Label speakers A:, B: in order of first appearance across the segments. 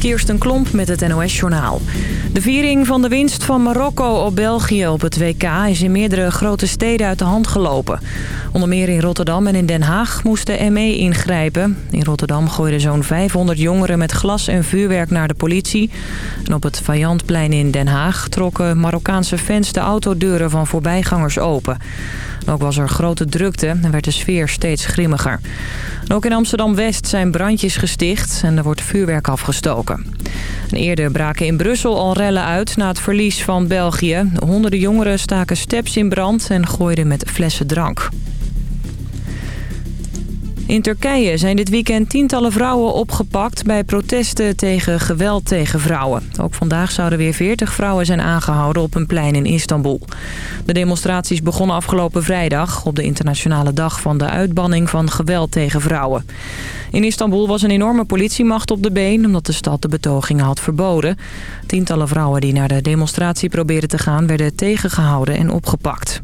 A: Kirsten Klomp met het NOS-journaal. De viering van de winst van Marokko op België op het WK is in meerdere grote steden uit de hand gelopen. Onder meer in Rotterdam en in Den Haag moesten ME ingrijpen. In Rotterdam gooiden zo'n 500 jongeren met glas en vuurwerk naar de politie. En op het Vajandplein in Den Haag trokken Marokkaanse fans de autodeuren van voorbijgangers open. Ook was er grote drukte en werd de sfeer steeds grimmiger. ook in Amsterdam-West zijn brandjes gesticht en er wordt vuurwerk afgestoken. En eerder braken in Brussel al rellen uit na het verlies van België. Honderden jongeren staken steps in brand en gooiden met flessen drank. In Turkije zijn dit weekend tientallen vrouwen opgepakt bij protesten tegen geweld tegen vrouwen. Ook vandaag zouden weer 40 vrouwen zijn aangehouden op een plein in Istanbul. De demonstraties begonnen afgelopen vrijdag op de internationale dag van de uitbanning van geweld tegen vrouwen. In Istanbul was een enorme politiemacht op de been omdat de stad de betogingen had verboden. Tientallen vrouwen die naar de demonstratie probeerden te gaan werden tegengehouden en opgepakt.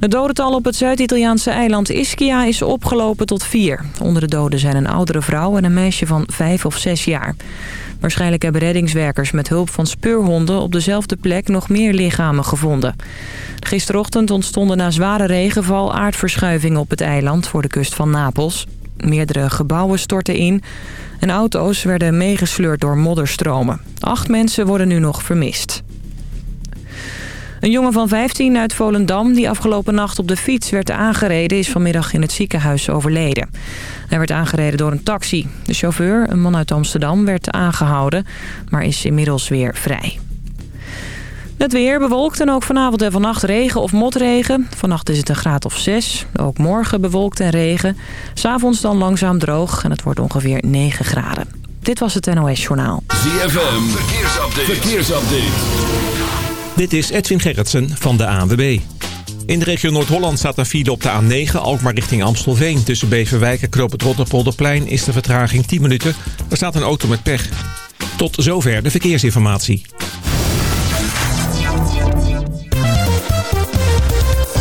A: Het dodental op het Zuid-Italiaanse eiland Ischia is opgelopen tot vier. Onder de doden zijn een oudere vrouw en een meisje van vijf of zes jaar. Waarschijnlijk hebben reddingswerkers met hulp van speurhonden op dezelfde plek nog meer lichamen gevonden. Gisterochtend ontstonden na zware regenval aardverschuivingen op het eiland voor de kust van Napels. Meerdere gebouwen stortten in en auto's werden meegesleurd door modderstromen. Acht mensen worden nu nog vermist. Een jongen van 15 uit Volendam die afgelopen nacht op de fiets werd aangereden... is vanmiddag in het ziekenhuis overleden. Hij werd aangereden door een taxi. De chauffeur, een man uit Amsterdam, werd aangehouden, maar is inmiddels weer vrij. Het weer bewolkt en ook vanavond en vannacht regen of motregen. Vannacht is het een graad of 6. Ook morgen bewolkt en regen. S'avonds dan langzaam droog en het wordt ongeveer 9 graden. Dit was het NOS Journaal.
B: ZFM, verkeersupdate. verkeersupdate.
C: Dit is Edwin Gerritsen van de ANWB. In de regio Noord-Holland staat een file op de A9, Alkmaar richting Amstelveen. Tussen Beverwijk en Knoop het Rotterpolderplein is de vertraging 10 minuten. Er staat een auto met pech. Tot zover de verkeersinformatie.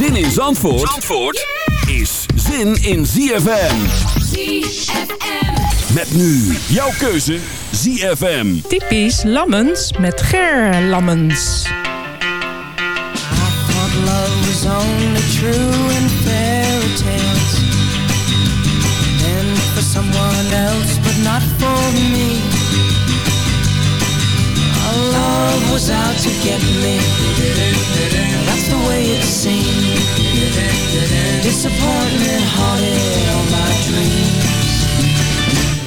B: Zin in Zandvoort, Zandvoort is zin in ZFM. ZFM. Met nu jouw keuze ZFM.
D: Typisch Lammens met Ger Lammens. I thought love was only true in fairy tales. And for someone else, but not for me. Was out to get me. That's the way it seemed. Disappointment haunted all my dreams.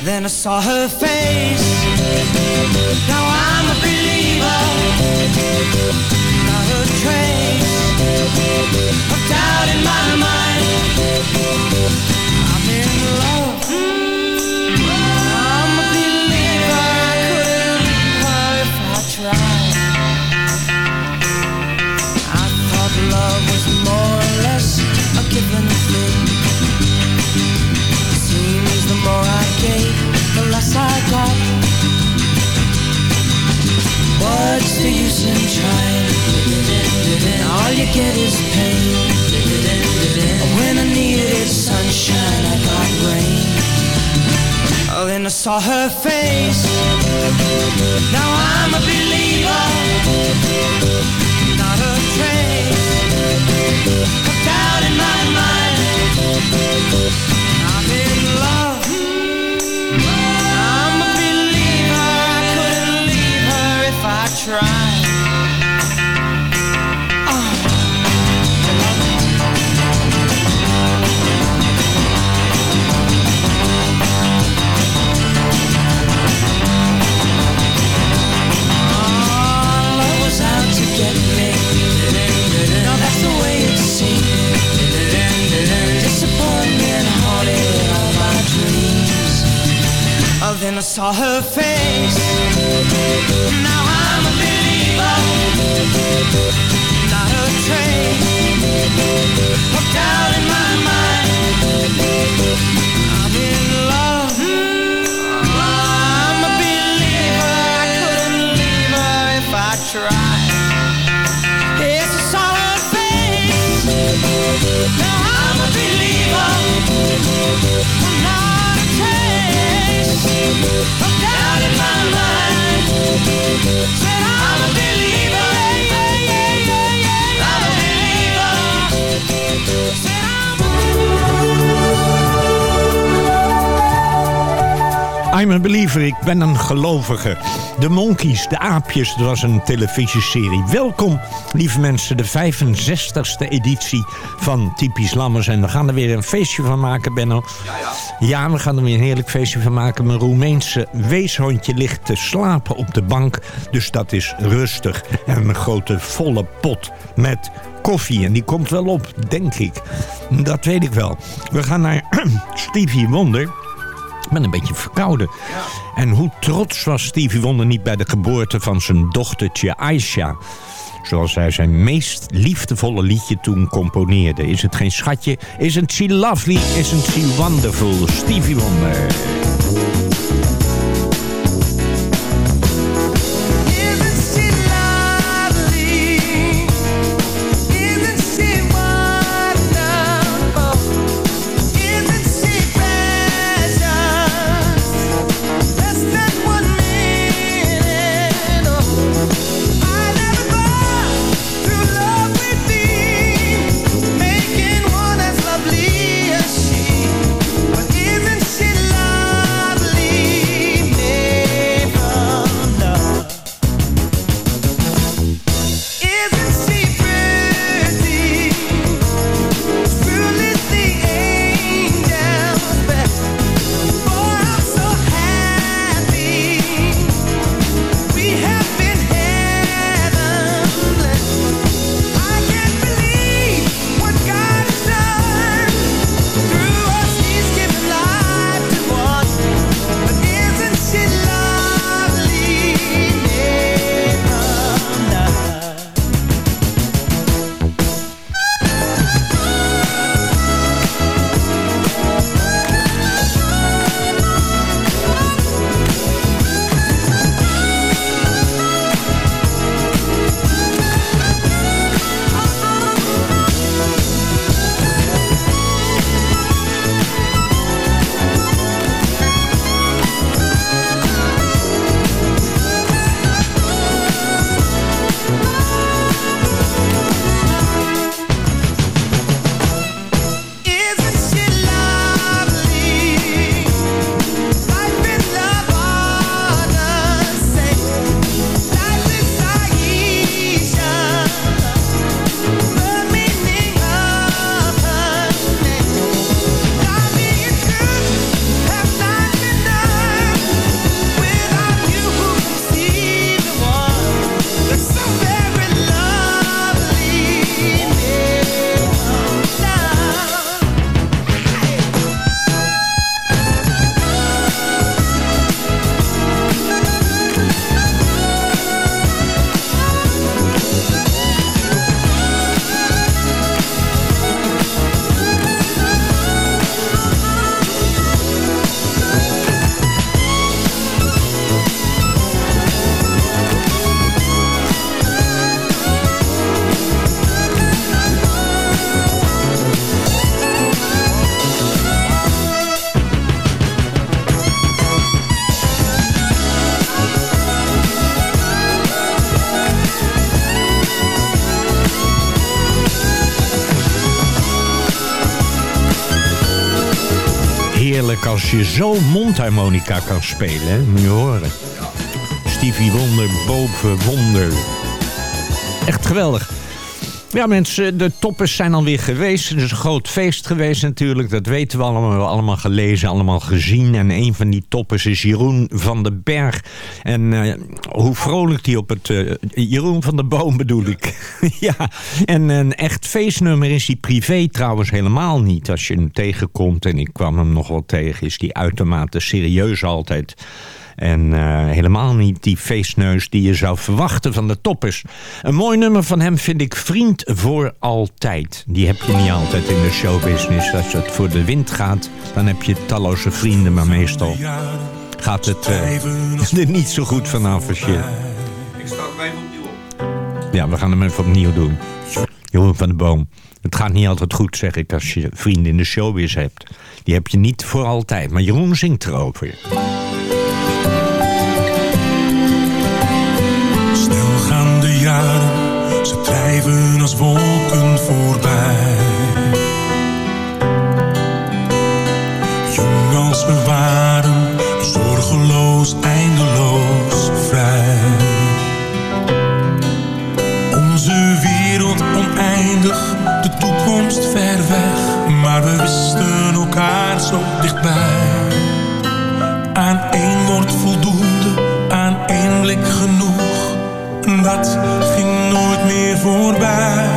D: Then I saw her face Now I'm a believer Not a trace Of doubt in my mind saw her face. Now I'm a saw her face. Now I'm a believer, not a trace of doubt in my I'm a believer,
E: ik ben een gelovige. De Monkeys, de aapjes, dat was een televisieserie. Welkom, lieve mensen, de 65ste editie van Typisch Lammers. En we gaan er weer een feestje van maken, Benno. Ja, we gaan er weer een heerlijk feestje van maken. Mijn Roemeense weeshondje ligt te slapen op de bank. Dus dat is rustig. En een grote volle pot met koffie. En die komt wel op, denk ik. Dat weet ik wel. We gaan naar Stevie Wonder... Ik ben een beetje verkouden. En hoe trots was Stevie Wonder niet bij de geboorte van zijn dochtertje Aisha. Zoals hij zijn meest liefdevolle liedje toen componeerde. Is het geen schatje? Isn't she lovely? Isn't she wonderful? Stevie Wonder. Heerlijk als je zo mondharmonica kan spelen, hè? moet je horen. Stevie Wonder boven Wonder. Echt geweldig. Ja mensen, de toppers zijn alweer geweest. Het is een groot feest geweest natuurlijk. Dat weten we allemaal. We hebben allemaal gelezen, allemaal gezien. En een van die toppers is Jeroen van den Berg. En eh, hoe vrolijk die op het... eh, Jeroen van de Boom bedoel ik. ja, en een echt feestnummer is hij privé trouwens helemaal niet. Als je hem tegenkomt, en ik kwam hem nog wel tegen... is die uitermate serieus altijd... En eh, helemaal niet die feestneus die je zou verwachten van de toppers. Een mooi nummer van hem vind ik Vriend voor Altijd. Die heb je niet altijd in de showbusiness. Als het voor de wind gaat, dan heb je talloze vrienden. Maar meestal gaat het uh, er niet zo goed vanaf als je...
C: Ik start hem even opnieuw op.
E: Ja, we gaan hem even opnieuw doen. Jeroen van de Boom. Het gaat niet altijd goed, zeg ik, als je vrienden in de showbiz hebt. Die heb je niet voor altijd. Maar Jeroen zingt erover.
F: Wolken voorbij. Jong als we waren, zorgeloos, eindeloos vrij. Onze wereld oneindig, de toekomst ver weg. Maar we wisten elkaar zo dichtbij. Aan één woord voldoende, aan één blik genoeg. Dat ging nooit meer voorbij.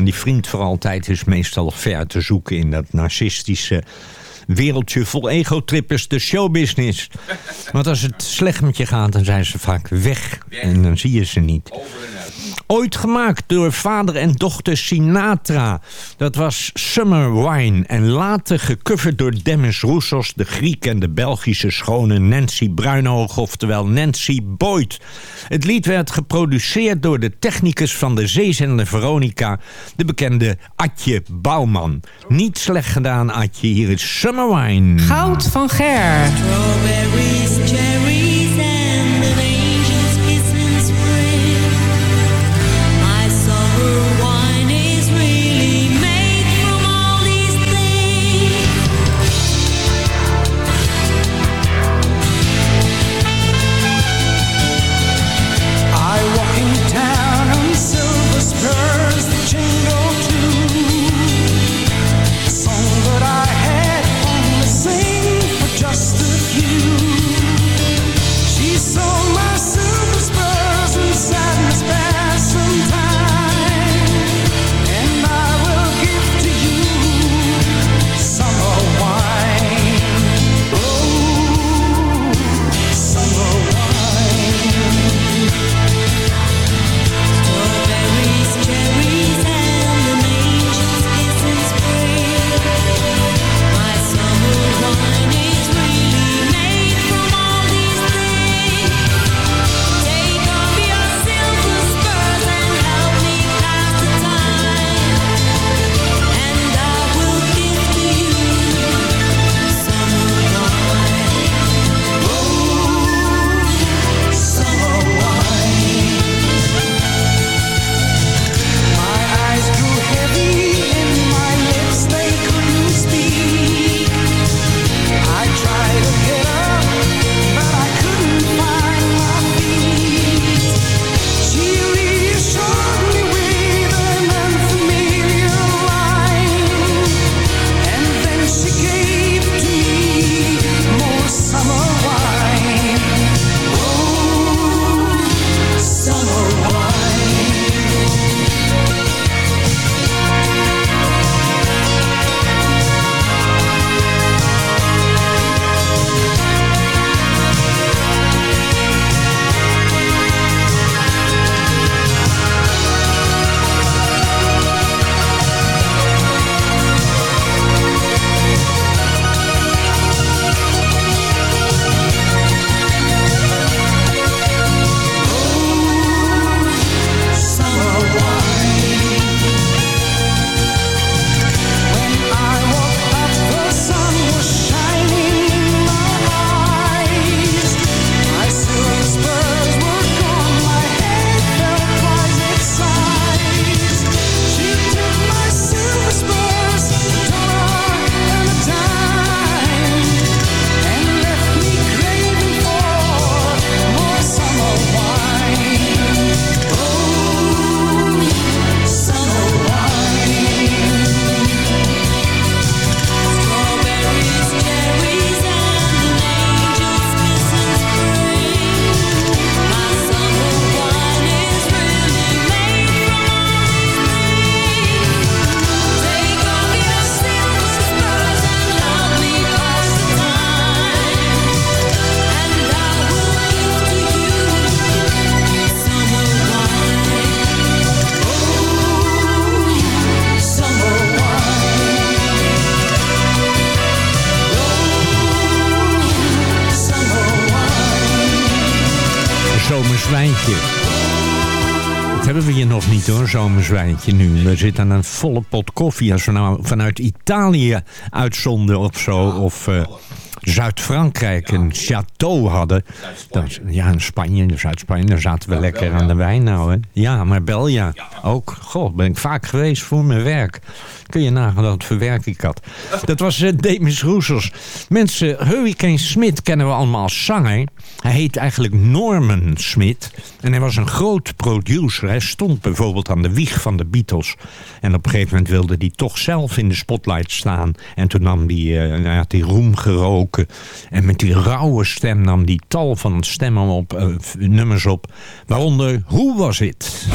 F: En die vriend voor altijd
E: is meestal ver te zoeken in dat narcistische wereldje vol egotrippers, de showbusiness. Want als het slecht met je gaat, dan zijn ze vaak weg. En dan zie je ze niet. Ooit gemaakt door vader en dochter Sinatra. Dat was Summer Wine. En later gecoverd door Demis Roussos, de Griek en de Belgische schone Nancy Bruinhoog, oftewel Nancy Boyd. Het lied werd geproduceerd door de technicus van de zeezender Veronica, de bekende Atje Bouwman. Niet slecht gedaan, Atje. Hier is Summer Wine.
G: Goud van Ger.
H: Strawberries,
E: nu. We zitten aan een volle pot koffie. Als we nou vanuit Italië uitzonden of zo. Of eh, Zuid-Frankrijk een château hadden. Dan, ja, in Spanje, in Zuid-Spanje, daar zaten we lekker aan de wijn nou. Hè. Ja, maar Belgia ook. Goh, ben ik vaak geweest voor mijn werk. Kun je nagaan dat verwerk ik had. Dat was uh, Demis Roussos. Mensen, Hurricane Smith kennen we allemaal als zanger. Hij heet eigenlijk Norman Smith. En hij was een groot producer. Hij stond bijvoorbeeld aan de wieg van de Beatles. En op een gegeven moment wilde hij toch zelf in de spotlight staan. En toen nam hij, uh, hij had die roem geroken. En met die rauwe stem nam hij tal van stemmen op, uh, nummers op. Waaronder Hoe was het?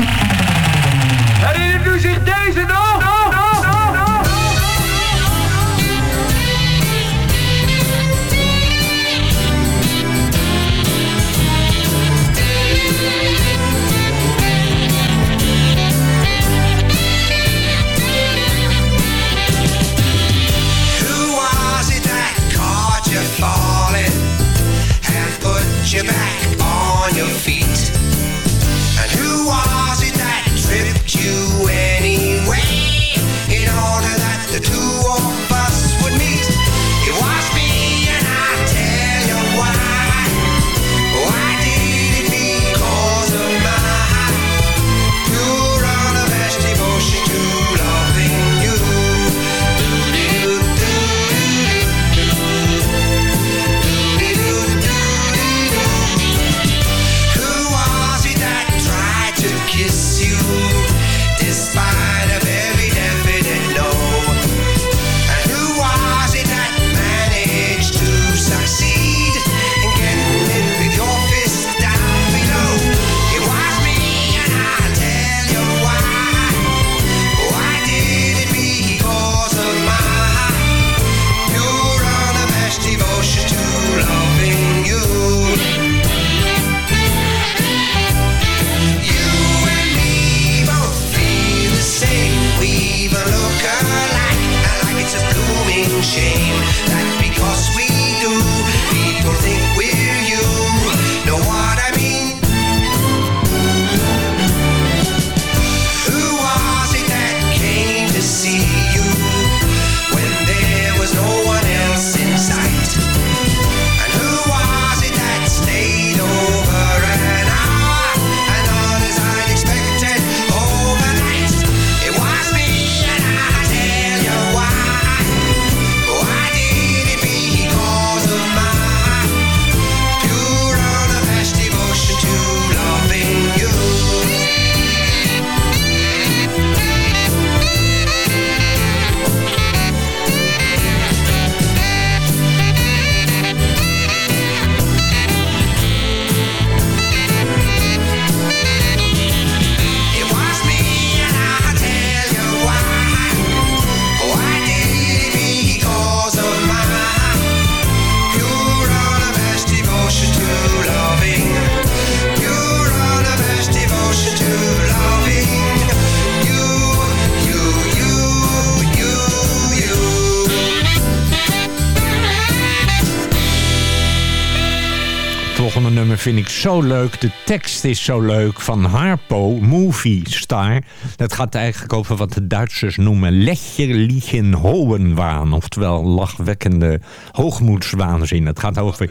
E: Zo leuk. De tekst is zo leuk van Harpo, Movie Star. Dat gaat eigenlijk over wat de Duitsers noemen lächerlichen hohenwaan. Oftewel lachwekkende hoogmoedswaanzin. Het gaat over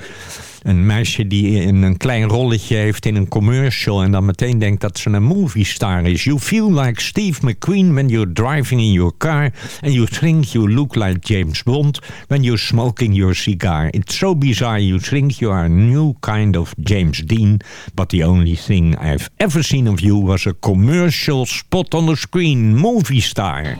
E: een meisje die een, klein rolletje heeft in een commercial... en dan meteen denkt dat ze een movie star is. You feel like Steve McQueen when you're driving in your car... and you think you look like James Bond when you're smoking your cigar. It's so bizarre you think you are a new kind of James Dean... but the only thing I've ever seen of you was a commercial spot on the screen. Movie star.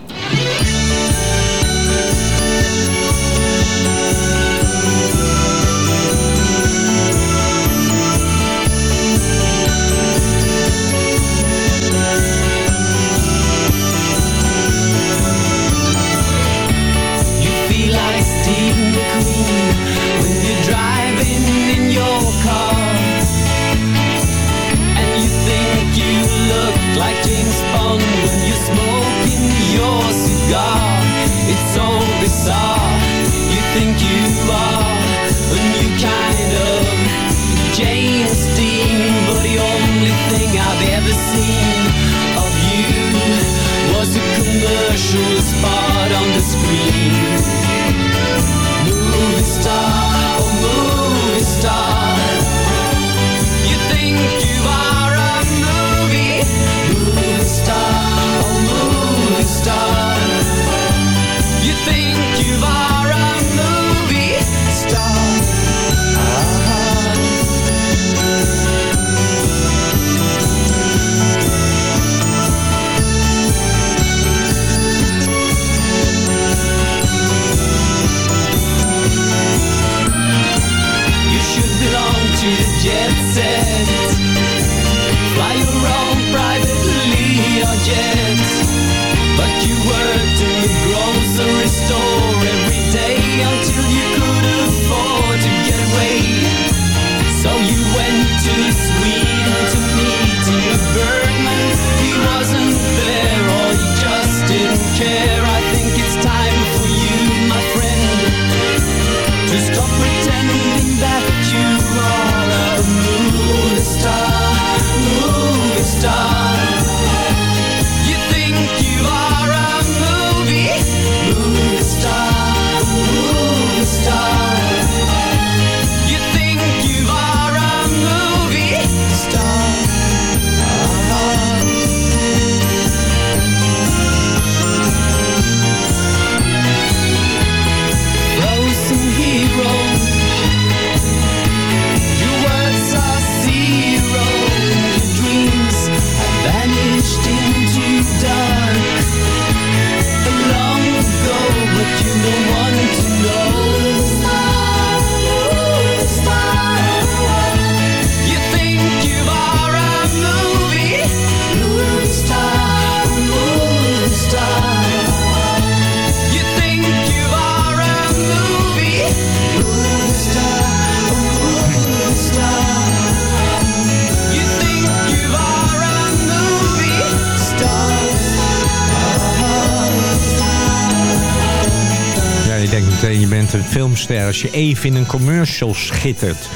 E: Als je even in een commercial schittert.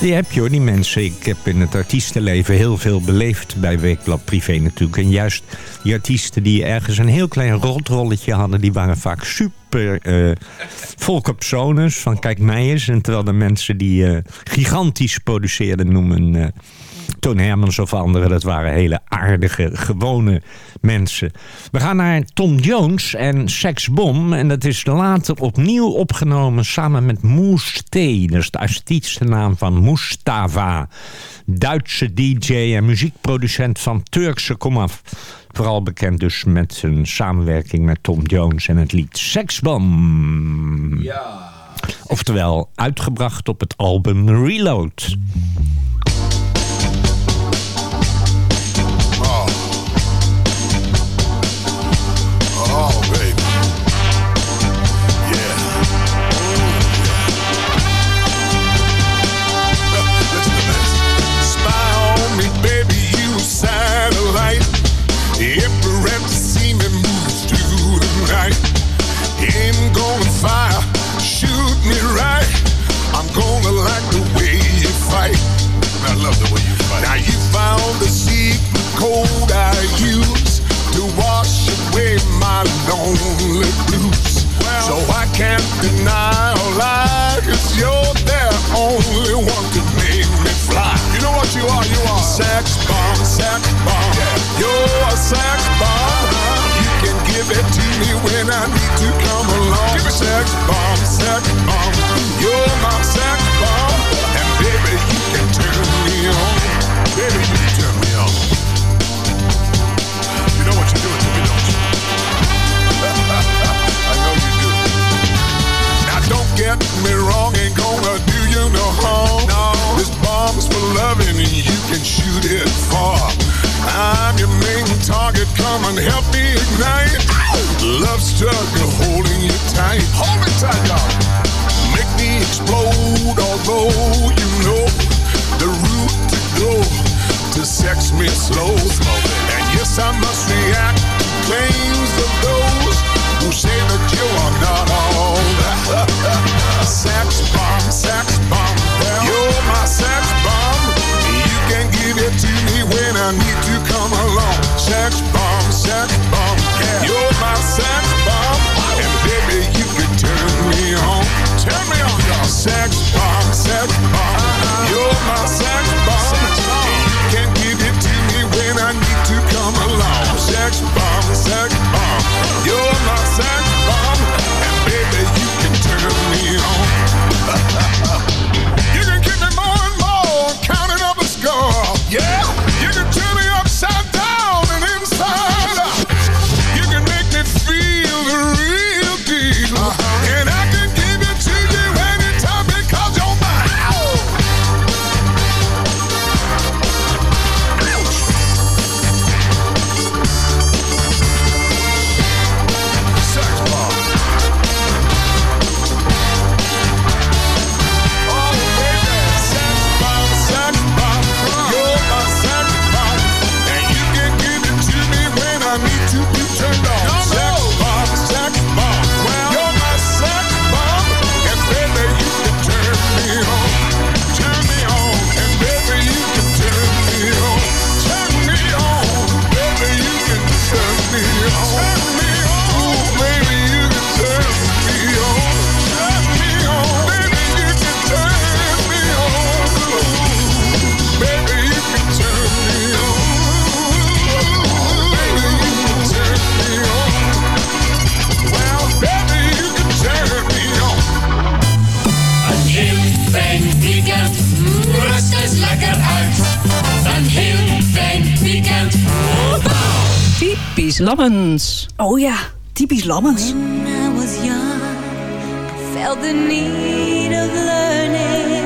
E: Die heb je hoor, die mensen. Ik heb in het artiestenleven heel veel beleefd bij Weekblad Privé natuurlijk. En juist die artiesten die ergens een heel klein rotrolletje hadden... die waren vaak super volke personas van kijk mij eens. En terwijl de mensen die eh, gigantisch produceerden noemen... eh, Toon Hermans of anderen, dat waren hele aardige, gewone mensen. We gaan naar Tom Jones en Sex Bomb. En dat is later opnieuw opgenomen samen met Moes T. Dat is de artiestennaam van Mustafa. Duitse DJ en muziekproducent van Turkse komaf. Vooral bekend dus met zijn samenwerking met Tom Jones en het lied Sex Bomb. Ja. Oftewel uitgebracht op het album Reload.
I: Oh, lonely blues. so I can't deny or lie, you're the only one to make me fly. You know what you are? You are sex bomb, sex bomb. You're a sex bomb. You can give it to me when I need to come along. Give me sex bomb, sex bomb. You're my Bomb's for loving and you can shoot it far. I'm your main target, come and help me ignite. Love struggle holding you tight. Hold me tight, y'all. Make me explode, although you know the route to go to sex me slow. And yes, I must react to claims of those who say that you are not all sex bomb, sex bomb. Sex bomb. You're my. And baby, you can turn me on. Turn me on, sex bomb. You're my sex
G: Lammens.
J: Oh ja, typisch Lammens.
H: When I was young, I felt the need of learning, learning.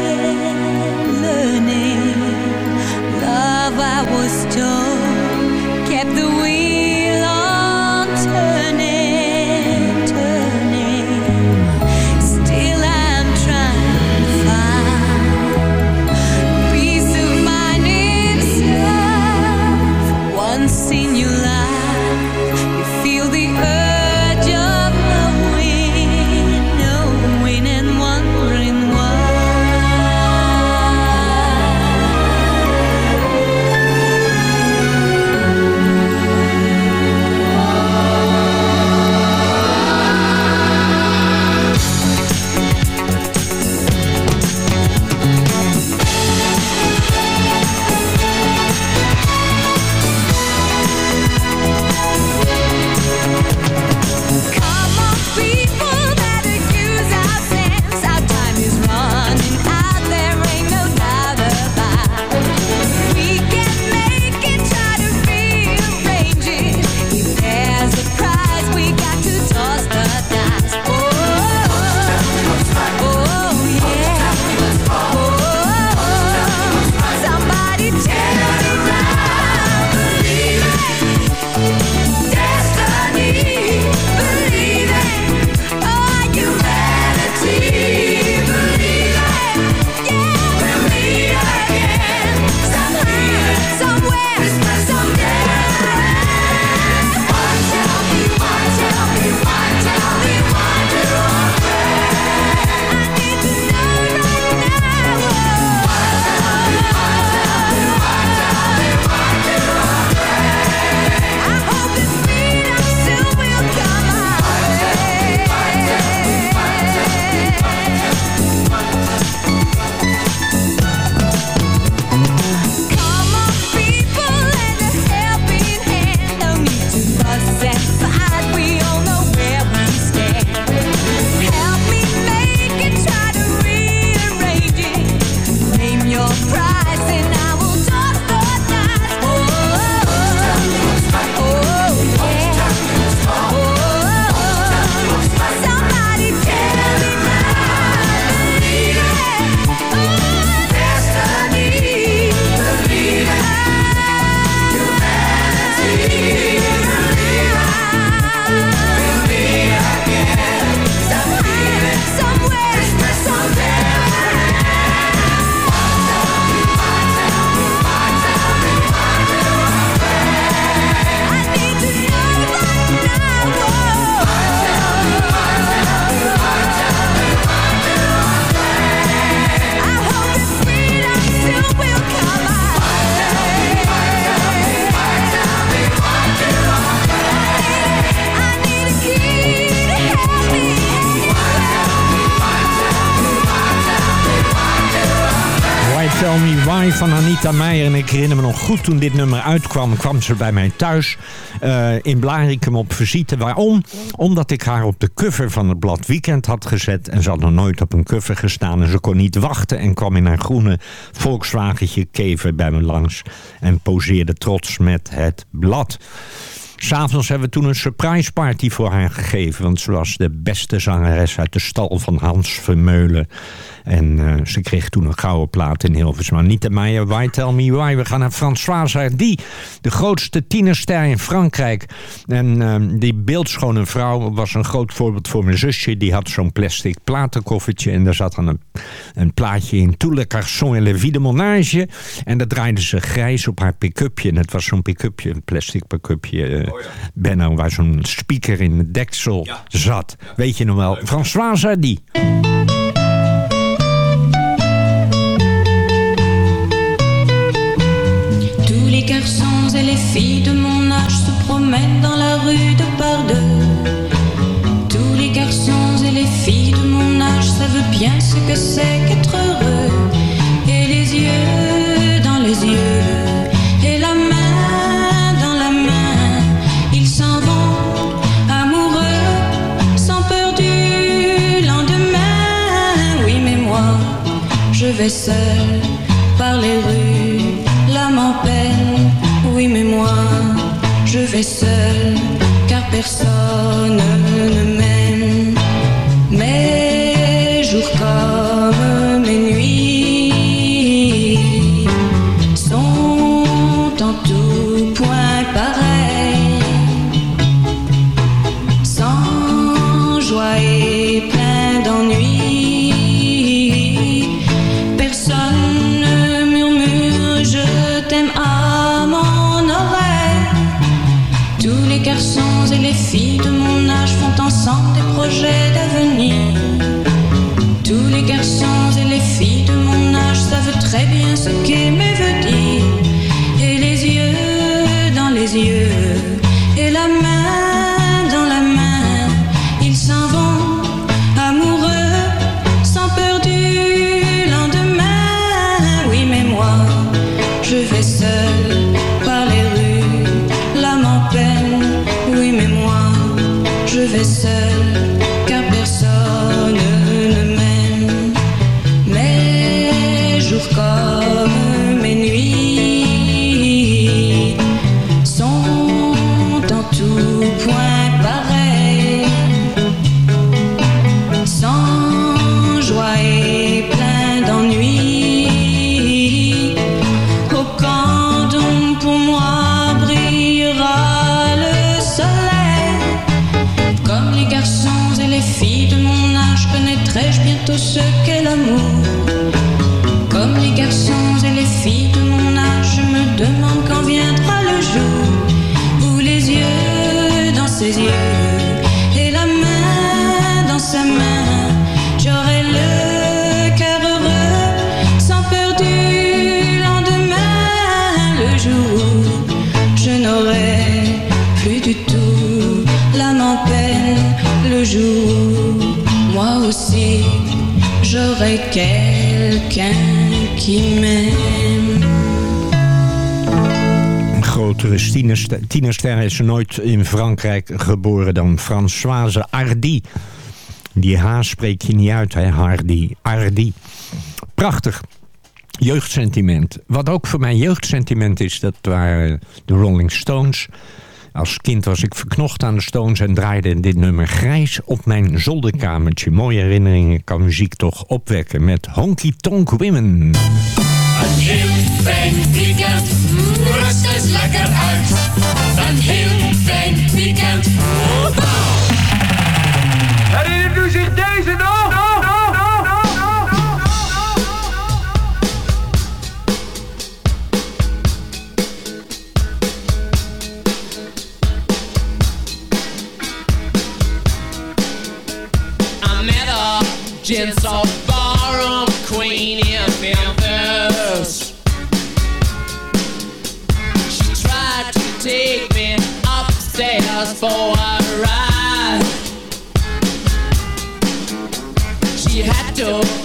E: Tell Me Why van Anita Meijer. En ik herinner me nog goed toen dit nummer uitkwam, kwam ze bij mij thuis uh, in Blarikum op visite. Waarom? Omdat ik haar op de cover van het blad Weekend had gezet. En ze had nog nooit op een cover gestaan. En ze kon niet wachten en kwam in haar groene Volkswagentje kever bij me langs. En poseerde trots met het blad. S'avonds hebben we toen een surprise party voor haar gegeven. Want ze was de beste zangeres uit de stal van Hans Vermeulen. En uh, ze kreeg toen een gouden plaat in Hilversum. Niet de Meijer, Why Tell Me Why. We gaan naar Françoise Hardy. De grootste tienerster in Frankrijk. En uh, die beeldschone vrouw was een groot voorbeeld voor mijn zusje. Die had zo'n plastic platenkoffertje. En daar zat dan een, een plaatje in. Tout le garçon et la vie monage. En dat draaide ze grijs op haar pick-upje. En het was zo'n pick-upje, een plastic pick-upje. Ja. Benno, waar zo'n speaker in het deksel ja. zat. Ja. Weet je nog wel. Françoise Hardy.
K: les garçons et les filles de mon âge se promènent dans la rue de par deux. Tous les garçons et les filles de mon âge savent bien ce que c'est qu'être heureux. Vais seul par les rues l'âme en peine, oui mais moi je vais seul car personne ne m'aime. Mes jours comme mes nuits sont en tout point pareils, sans joie et plein d'ennui. Les filles de mon âge font ensemble des projets d'avenir. Tous les garçons et les filles de mon âge savent très bien ce qu'aimer veut dire. Et les yeux dans les yeux, j'aurai quelqu'un qui m'aime.
E: Grotere tienerster is nooit in Frankrijk geboren dan Françoise Hardy. Die H spreek je niet uit, hè, Hardy. Hardy. Prachtig. Jeugdsentiment. Wat ook voor mij jeugdsentiment is, dat waren de Rolling Stones. Als kind was ik verknocht aan de Stones en draaide dit nummer grijs op mijn zolderkamertje. Mooie herinneringen kan muziek toch opwekken met Honky Tonk Women.
H: Een heel fijn weekend, rust eens lekker uit. Een heel fijn weekend.
L: Gents of ballroom queen in Memphis. She tried to take me upstairs for a ride. She had to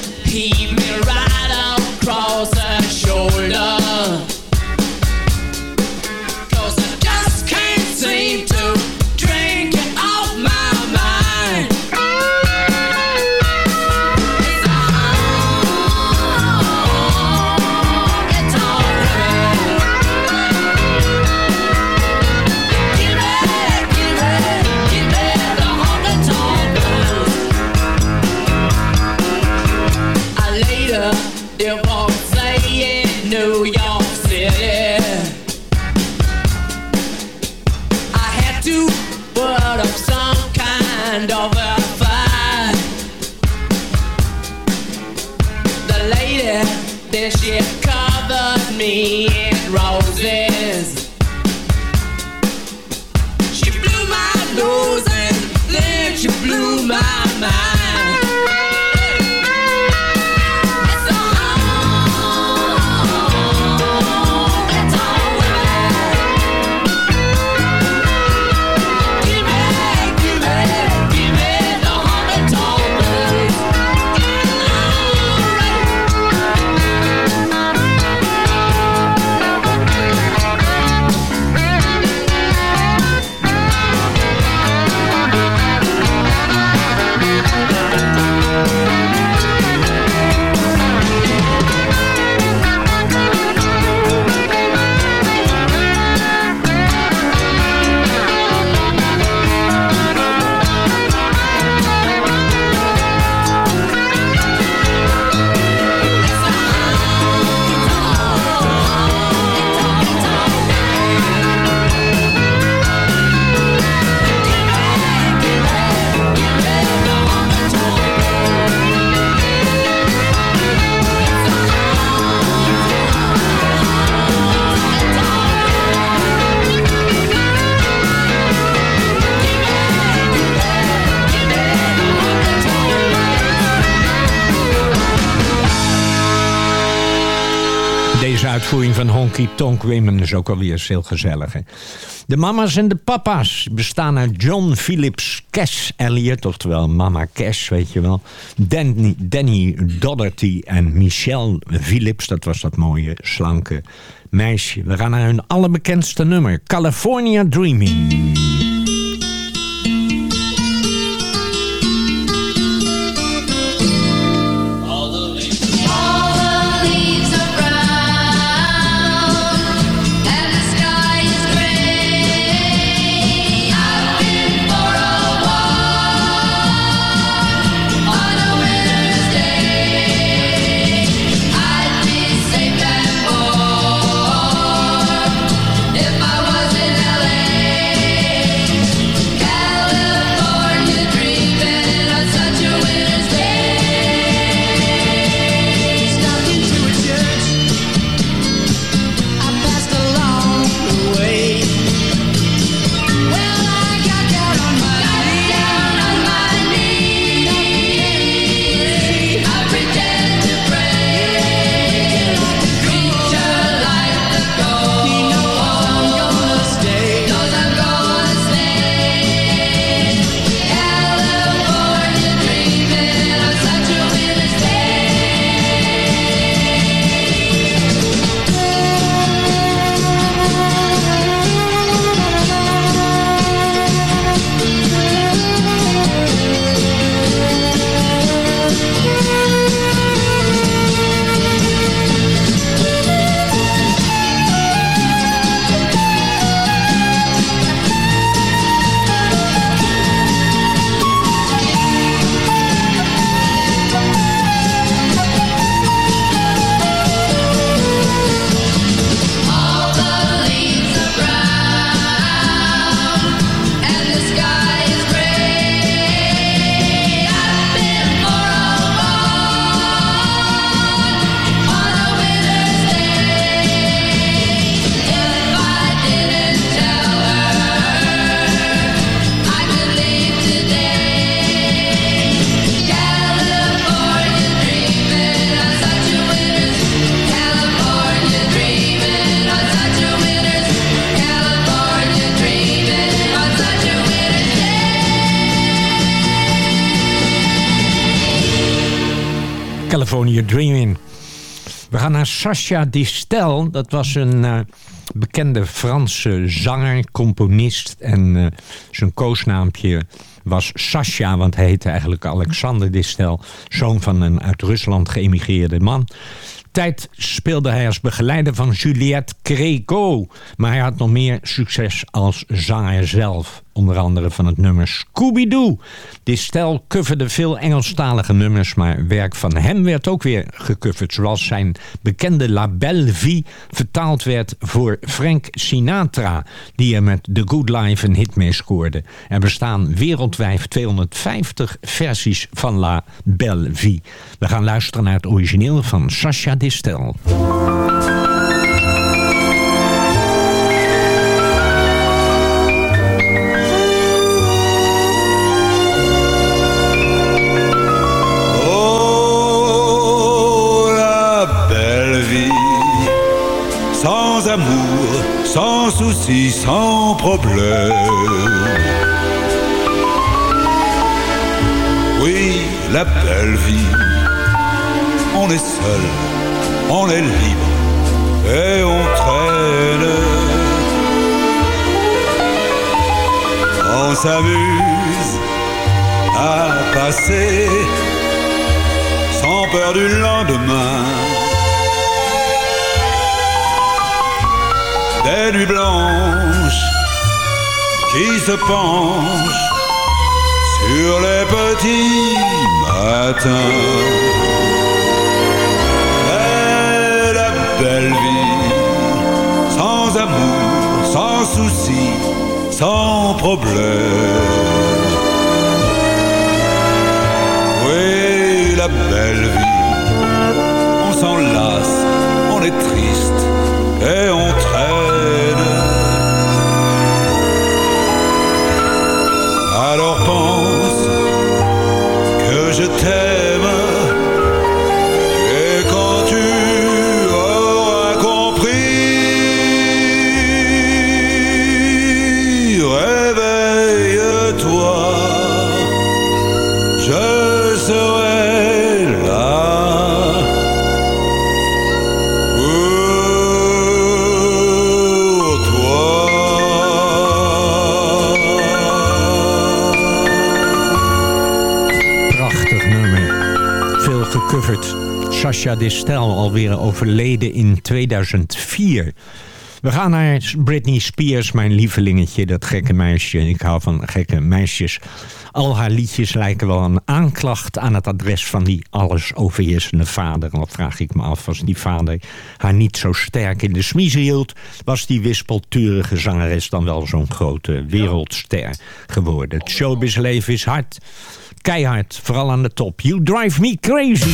E: yeah. Honky Tonk Women is ook alweer heel gezellig. Hè? De mama's en de papa's bestaan uit John Phillips Cash Elliott, oftewel Mama Cash, weet je wel. Danny, Danny Doherty en Michelle Phillips, dat was dat mooie, slanke meisje. We gaan naar hun allerbekendste nummer, California Dreaming. Dreaming. We gaan naar Sascha Distel. Dat was een eh, bekende Franse zanger, componist. En eh, zijn koosnaampje was Sascha, want hij heette eigenlijk Alexander Distel. Zoon van een uit Rusland geëmigreerde man. Tijd speelde hij als begeleider van Juliette Créco. Maar hij had nog meer succes als zanger zelf. Onder andere van het nummer Scooby-Doo. Dit stel coverde veel Engelstalige nummers, maar werk van hem werd ook weer gecoverd. Zoals zijn bekende La Belle Vie vertaald werd voor Frank Sinatra, die er met The Good Life een hit mee scoorde. Er bestaan wereldwijd 250 versies van La Belle Vie. We gaan luisteren naar het origineel van Sacha Distel.
M: Souci, sans problème. Oui, la belle vie, on est seul, on est libre et on traîne. On s'amuse à passer sans peur du lendemain. Des nuits blanches qui se penchent sur les petits matins. Et la belle vie, sans amour, sans souci, sans problème. Oui, la belle vie, on s'enlace, on est triste et on traîne. Que
E: Sascha Distel alweer overleden in 2004. We gaan naar Britney Spears, mijn lievelingetje, dat gekke meisje. Ik hou van gekke meisjes. Al haar liedjes lijken wel een aanklacht aan het adres van die alles overheersende vader. Al vraag ik me af, als die vader haar niet zo sterk in de smiezen hield... was die wispelturige zangeres dan wel zo'n grote wereldster geworden. Het showbizleven is hard, keihard, vooral aan de top. You drive me crazy.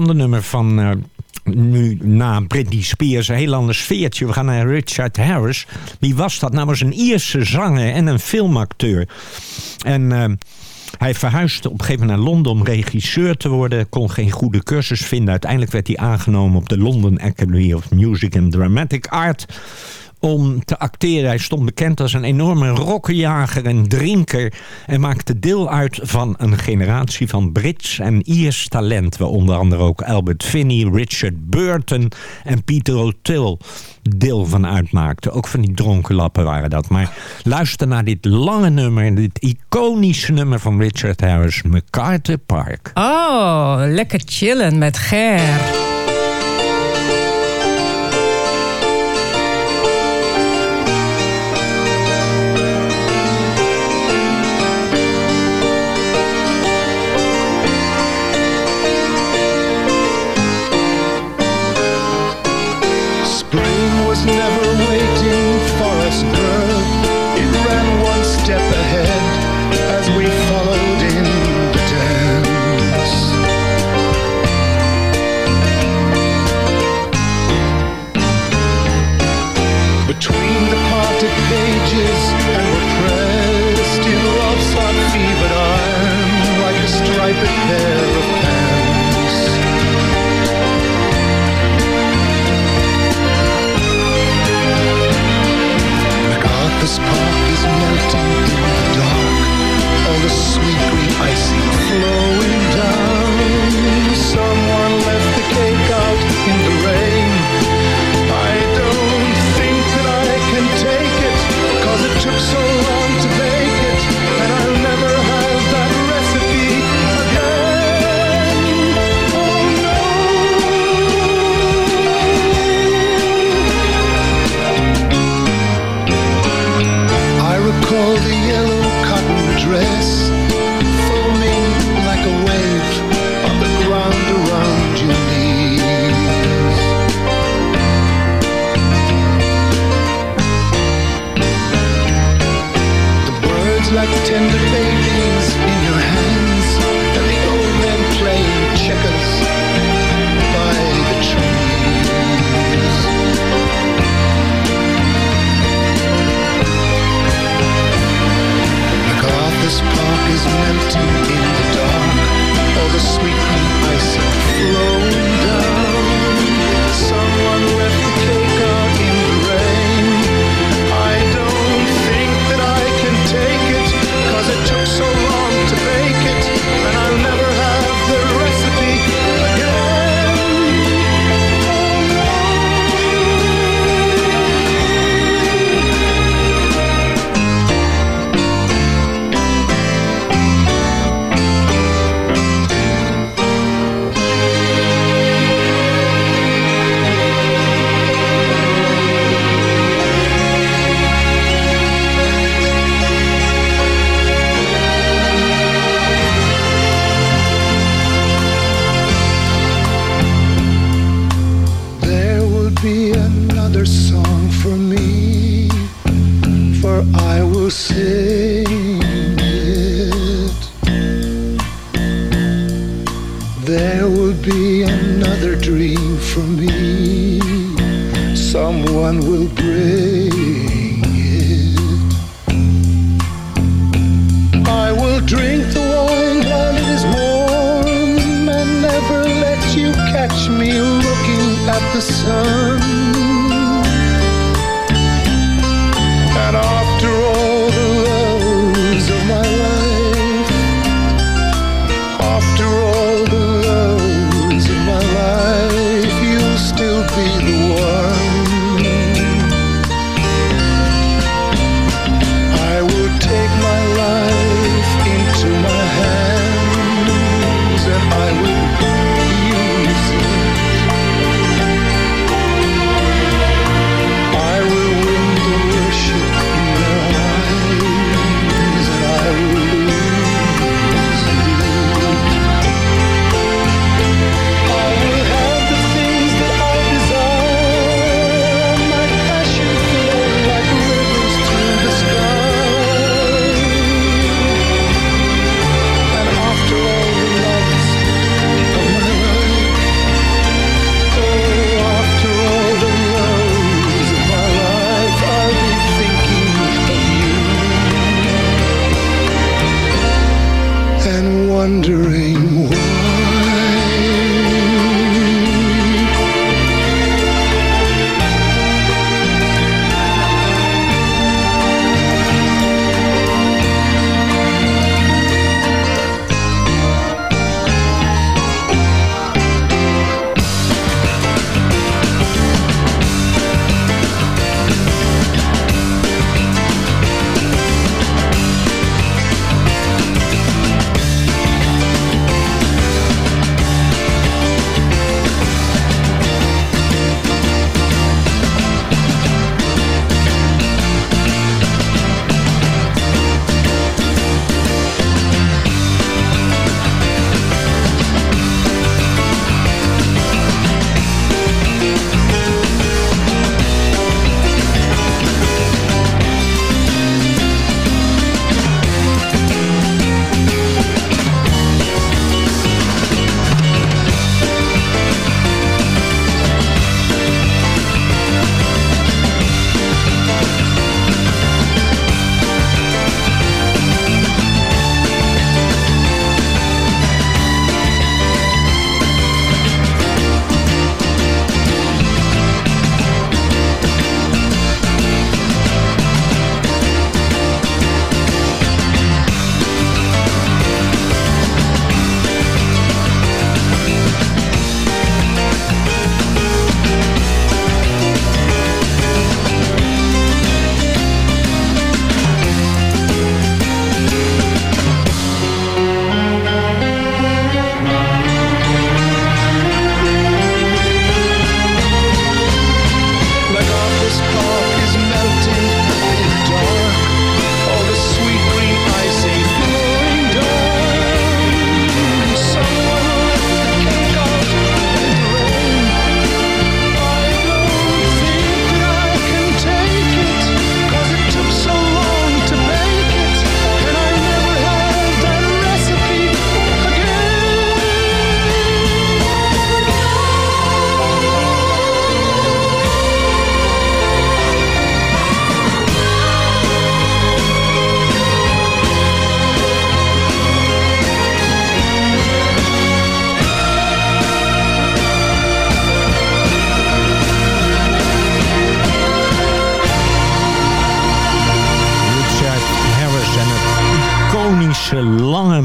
E: Naar een heel ander nummer van... eh, nu na Britney Spears, een heel ander sfeertje. We gaan naar Richard Harris. Wie was dat? Nou, was een Ierse zanger en een filmacteur. En... eh, hij verhuisde op een gegeven moment naar Londen om regisseur te worden. Kon geen goede cursus vinden. Uiteindelijk werd hij aangenomen op de London Academy of Music and Dramatic Art om te acteren. Hij stond bekend als een enorme rokkenjager en drinker... en maakte deel uit van een generatie van Brits en Iers talent... waar onder andere ook Albert Finney, Richard Burton en Peter O'Toole deel van uitmaakten. Ook van die dronkenlappen waren dat. Maar luister naar dit lange nummer, dit iconische nummer van Richard Harris... MacArthur Park.
G: Oh, lekker chillen met Ger.
N: I
E: see.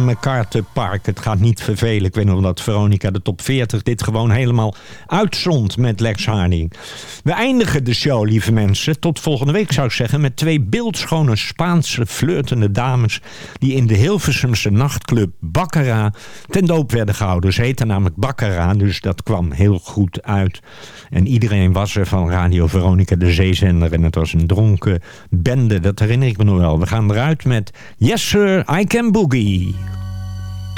E: Lange MacArthur Park. Het gaat niet vervelen. Ik weet nog dat Veronica de top 40 dit gewoon helemaal uitzond met Lex Harding. We eindigen de show, lieve mensen. Tot volgende week zou ik zeggen met twee beeldschone Spaanse flirtende dames... die in de Hilversumse nachtclub Baccara ten doop werden gehouden. Ze heette namelijk Baccara, dus dat kwam heel goed uit. En iedereen was er van Radio Veronica, de zeezender. En het was een dronken bende, dat herinner ik me nog wel. We gaan eruit met Yes Sir, I Can Boogie.